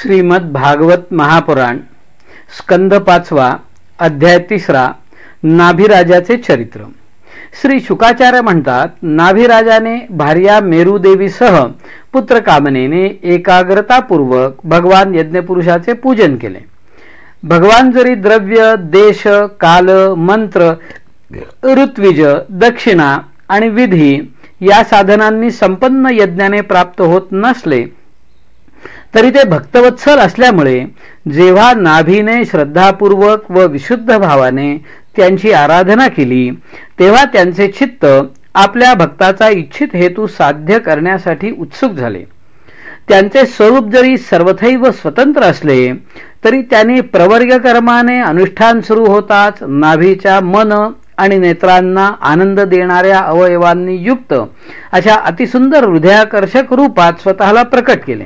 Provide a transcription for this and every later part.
श्रीमद भागवत महापुराण स्कंद पाचवा अध्याय तिसरा नाभिराजाचे चरित्र. श्री शुकाचार्य म्हणतात नाभिराजाने भार्या मेरुदेवीसह पुत्रकामनेने एकाग्रतापूर्वक भगवान यज्ञपुरुषाचे पूजन केले. भगवान जरी द्रव्य देश काल मंत्र ऋत्विज दक्षिणा आणि विधी या साधनांनी संपन्न यज्ञाने प्राप्त होत नसले तरी ते भक्तवत्सल असल्यामुळे जेव्हा नाभीने श्रद्धापूर्वक व विशुद्ध भावाने त्यांची आराधना केली तेव्हा त्यांचे चित्त आपल्या भक्ताचा इच्छित हेतू साध्य करण्यासाठी उत्सुक झाले. त्यांचे स्वरूप जरी सर्वथैव स्वतंत्र असले तरी त्यांनी प्रवर्ग कर्माने अनुष्ठान सुरू होताच नाभीच्या मन आणि नेत्रांना आनंद देणाऱ्या अवयवांनी युक्त अशा अतिसुंदर हृदयाकर्षक रूपात स्वतःला प्रकट केले.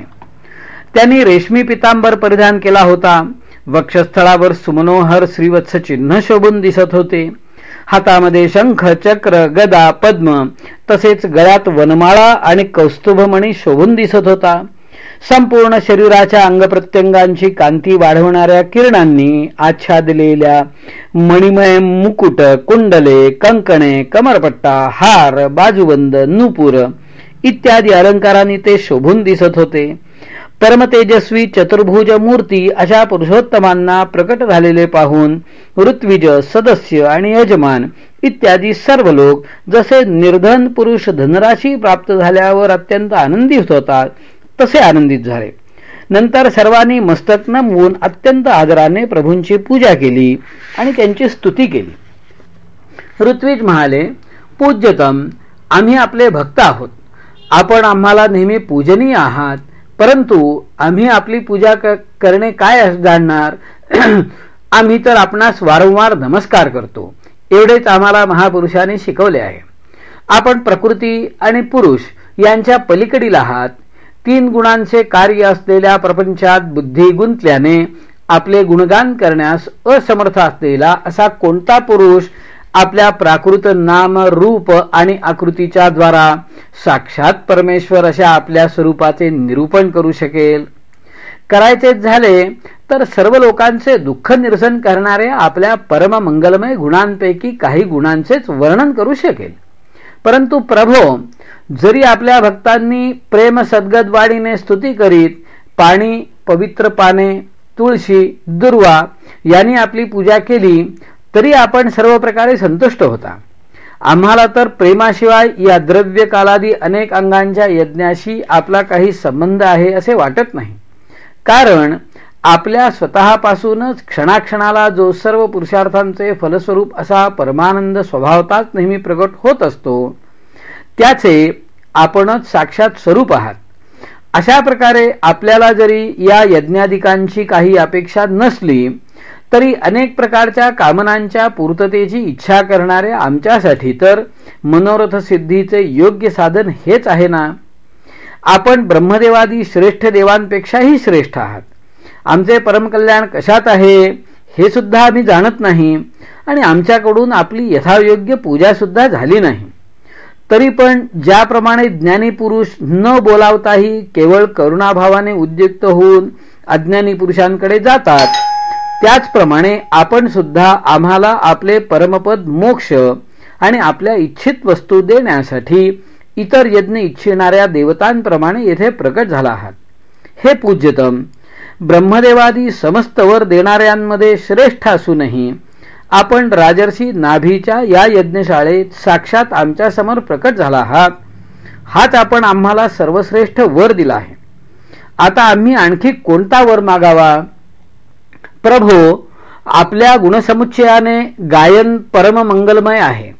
त्यांनी रेशमी पितांबर परिधान केला होता. वक्षस्थळावर सुमनोहर श्रीवत्स चिन्ह शोभून दिसत होते. हातामध्ये शंख चक्र गदा पद्म तसेच गळ्यात वनमाळा आणि कौस्तुभमणी शोभून दिसत होता. संपूर्ण शरीराच्या अंगप्रत्यंगांची कांती वाढवणाऱ्या किरणांनी आच्छादलेल्या मणिमय मुकुट कुंडले कंकणे कमरपट्टा हार बाजूबंद नुपूर इत्यादी अलंकारांनी ते शोभून दिसत होते. परमतेजस्वी चतुर्भुज मूर्ती अशा पुरुषोत्तमांना प्रकट झालेले पाहून ऋत्विज सदस्य आणि यजमान इत्यादी सर्व लोक जसे निर्धन पुरुष धनराशी प्राप्त झाल्यावर अत्यंत आनंदित होतात तसे आनंदित झाले. नंतर सर्वांनी मस्तक नमवून अत्यंत आदराने प्रभूंची पूजा केली आणि त्यांची स्तुती केली. ऋत्विज म्हणाले पूज्यतम आम्ही आपले भक्त आहोत. आपण आम्हाला नेहमी पूजनीय आहात. परंतु आम्ही आपली पूजा करणे काय जाणणार? आम्ही तर आपणास वारंवार नमस्कार करतो. एवढेच आम्हाला महापुरुषाने शिकवले आहे. आपण प्रकृती आणि पुरुष यांच्या पलीकडील आहात. तीन गुणांचे कार्य असलेल्या प्रपंचात बुद्धी गुंतल्याने आपले गुणगान करण्यास असमर्थ असलेला असा कोणता पुरुष आपल्या प्राकृत नाम रूप आणि आकृतीच्या द्वारा साक्षात परमेश्वर अशा आपल्या स्वरूपाचे निरूपण करू शकेल. करायचेच झाले तर सर्व लोकांचे दुःख निरसन करणारे आपल्या परममंगलमय गुणांपैकी काही गुणांचेच वर्णन करू शकेल. परंतु प्रभो जरी आपल्या भक्तांनी प्रेम सद्गतवाणीने स्तुती करीत पाणी पवित्र पाने तुळशी दुर्वा यांनी आपली पूजा केली तरी आपण सर्व प्रकारे संतुष्ट होता. आम्हाला तर प्रेमाशिवाय या द्रव्य कालादी अनेक अंगांच्या यज्ञाशी आपला काही संबंध आहे असे वाटत नाही. कारण आपल्या स्वतःपासूनच क्षणाक्षणाला जो सर्व पुरुषार्थांचे फलस्वरूप असा परमानंद स्वभावताच नेहमी प्रकट होत असतो त्याचे आपणच साक्षात स्वरूप आहात. अशा प्रकारे आपल्याला जरी या यज्ञाधिकांची काही अपेक्षा नसली तरी अनेक प्रकारच्या कामनांच्या पूर्ततेची इच्छा करणारे आमच्यासाठी तर मनोरथ सिद्धीचे योग्य साधन हेच आहे ना? आपण ब्रह्मदेवादी श्रेष्ठ देवांपेक्षाही श्रेष्ठ आहात. आमचे परमकल्याण कशात आहे हे सुद्धा आम्ही जाणत नाही आणि आमच्याकडून आपली यथायोग्य पूजा सुद्धा झाली नाही. तरी पण ज्याप्रमाणे ज्ञानी पुरुष न बोलावताही केवळ करुणाभावाने उद्युक्त होऊन अज्ञानी पुरुषांकडे जातात त्याचप्रमाणे आपण सुद्धा आम्हाला आपले परमपद मोक्ष आणि आपल्या इच्छित वस्तू देण्यासाठी इतर यज्ञ इच्छिणाऱ्या देवतांप्रमाणे येथे प्रकट झाला आहात. हे पूज्यतम ब्रह्मदेवादी समस्त वर देणाऱ्यांमध्ये श्रेष्ठ असूनही आपण राजर्षी नाभीच्या या यज्ञशाळेत साक्षात आमच्यासमोर प्रकट झाला आहात. हाच आपण आम्हाला सर्वश्रेष्ठ वर दिला आहे. आता आम्ही आणखी कोणता वर मागावा? प्रभो आपल्या गुणसमुच्चयाने गायन परम मंगलमय आहे.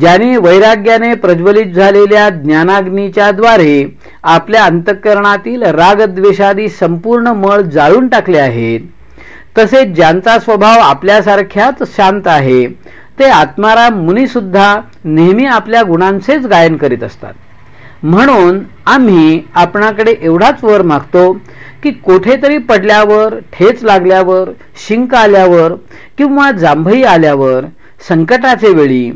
ज्याने वैराग्याने प्रज्वलित झालेल्या ज्ञानाग्नीच्या द्वारे आपल्या अंतःकरणातील रागद्वेषादी संपूर्ण मळ जाळून टाकले आहेत तसेच ज्यांचा स्वभाव आपल्यासारख्याच शांत आहे ते आत्माराम मुनी सुद्धा नेहमी आपल्या गुणांचेच गायन करीत असतात. म्हणून आम्ही आपणाकडे एवढाच वर मागतो की कोठेतरी पडल्यावर ठेच लागल्यावर शिंक आल्यावर किंवा जांभई आल्यावर संकटाचे वेळी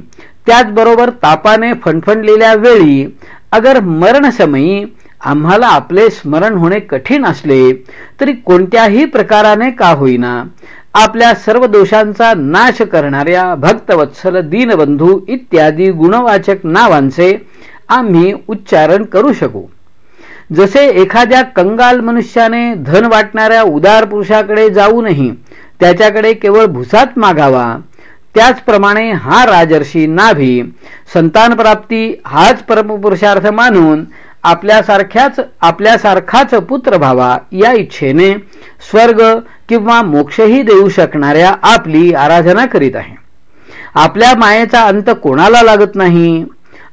त्याचबरोबर तापाने फणफणलेल्या वेळी अगर मरणसमयी आम्हाला आपले स्मरण होणे कठीण असले तरी कोणत्याही प्रकाराने का होईना आपल्या सर्व दोषांचा नाश करणाऱ्या भक्तवत्सल दीनबंधू इत्यादी गुणवाचक नावांचे आम्ही उच्चारण करू शकू. जसे एखाद्या कंगाल मनुष्याने धन वाटणाऱ्या उदार पुरुषाकडे जाऊनही त्याच्याकडे केवळ भुसात मागावा त्याचप्रमाणे हा राजर्षी नाभी संतानप्राप्ती हाच परमपुरुषार्थ मानून आपल्यासारख्याच आपल्यासारखाच पुत्र भावा या इच्छेने स्वर्ग किंवा मोक्षही देऊ शकणाऱ्या आपली आराधना करीत आहे. आपल्या मायेचा अंत कोणाला लागत नाही?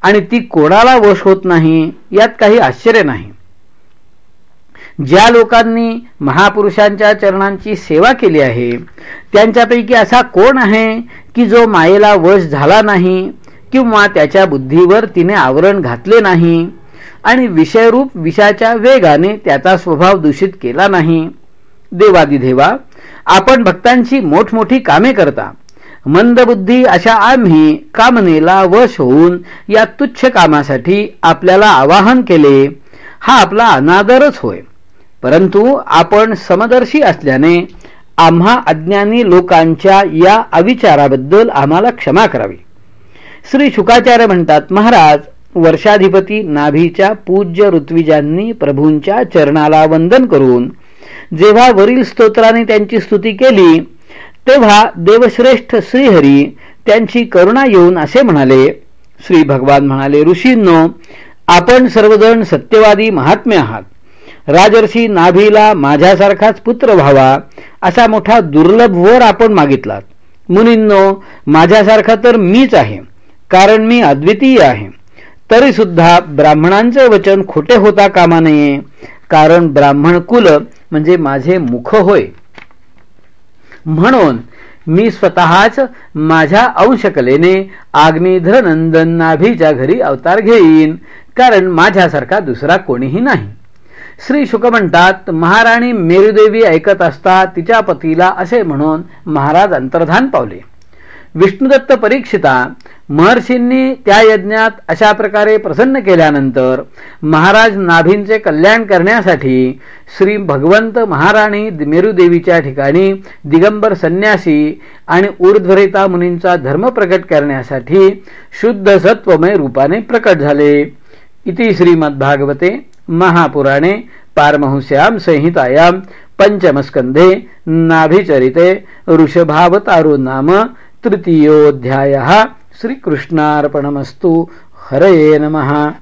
आणि ती कोणाला वश होत नाही यात काही आश्चर्य नाही. ज्या लोकांनी महापुरुषांच्या चरणांची सेवा केली आहे त्यांच्यापैकी असा कोण आहे की जो मायेला वश झाला नाही किंवा त्याच्या बुद्धीवर तिने आवरण घातले नाही आणि विषयरूप विषाच्या वेगाने त्याचा स्वभाव दूषित केला नाही? देवादिदेवा आपण भक्तांची मोठमोठी कामे करता. मंदबुद्धी अशा आम्ही कामनेला वश होऊन या तुच्छ कामासाठी आपल्याला आवाहन केले हा आपला अनादरच होय. परंतु आपण समदर्शी असल्याने आम्हा अज्ञानी लोकांच्या या अविचाराबद्दल आम्हाला क्षमा करावी. श्री शुकाचार्य म्हणतात महाराज वर्षाधिपती नाभीच्या पूज्य ऋत्विजांनी प्रभूंच्या चरणाला वंदन करून जेव्हा वरील स्तोत्राने त्यांची स्तुती केली तेव्हा देवश्रेष्ठ श्रीहरी त्यांची करुणा येऊन असे म्हणाले श्री भगवान म्हणाले ऋषींनो आपण सर्वजण सत्यवादी महात्मे आहात. राजर्षी नाभीला माझ्यासारखाच पुत्र व्हावा असा मोठा दुर्लभ वर आपण मागितलात. मुनींनो माझ्यासारखा तर मीच आहे कारण मी अद्वितीय आहे. तरी सुद्धा ब्राह्मणांचे वचन खोटे होता कामा नये कारण ब्राह्मण कुल म्हणजे माझे मुख होय. म्हणून मी स्वतःच माझ्या अंशकलेने आग्निधरनंदन नाभीच्या घरी अवतार घेईन कारण माझ्यासारखा दुसरा कोणीही नाही. श्री शुक म्हणतात महाराणी मेरुदेवी ऐकत असता तिच्या पतीला असे म्हणून महाराज अंतर्धान पावले. विष्णुदत्त परीक्षिता महर्षींनी त्या यज्ञात अशा प्रकारे प्रसन्न केल्यानंतर महाराज नाभींचे कल्याण करण्यासाठी श्री भगवंत महाराणी मेरुदेवीच्या ठिकाणी दिगंबर संन्यासी आणि ऊर्ध्वरिता मुनींचा धर्म प्रकट करण्यासाठी शुद्ध सत्वमय रूपाने प्रकट झाले. इति श्रीमद्भागवते महापुराणे पारमहुस्यां संहितायां पंचमस्कंधे नाभिचरिते ऋषभावतारो नाम तृतीयोऽध्यायः श्रीकृष्णार्पणमस्तु। हरये नमः।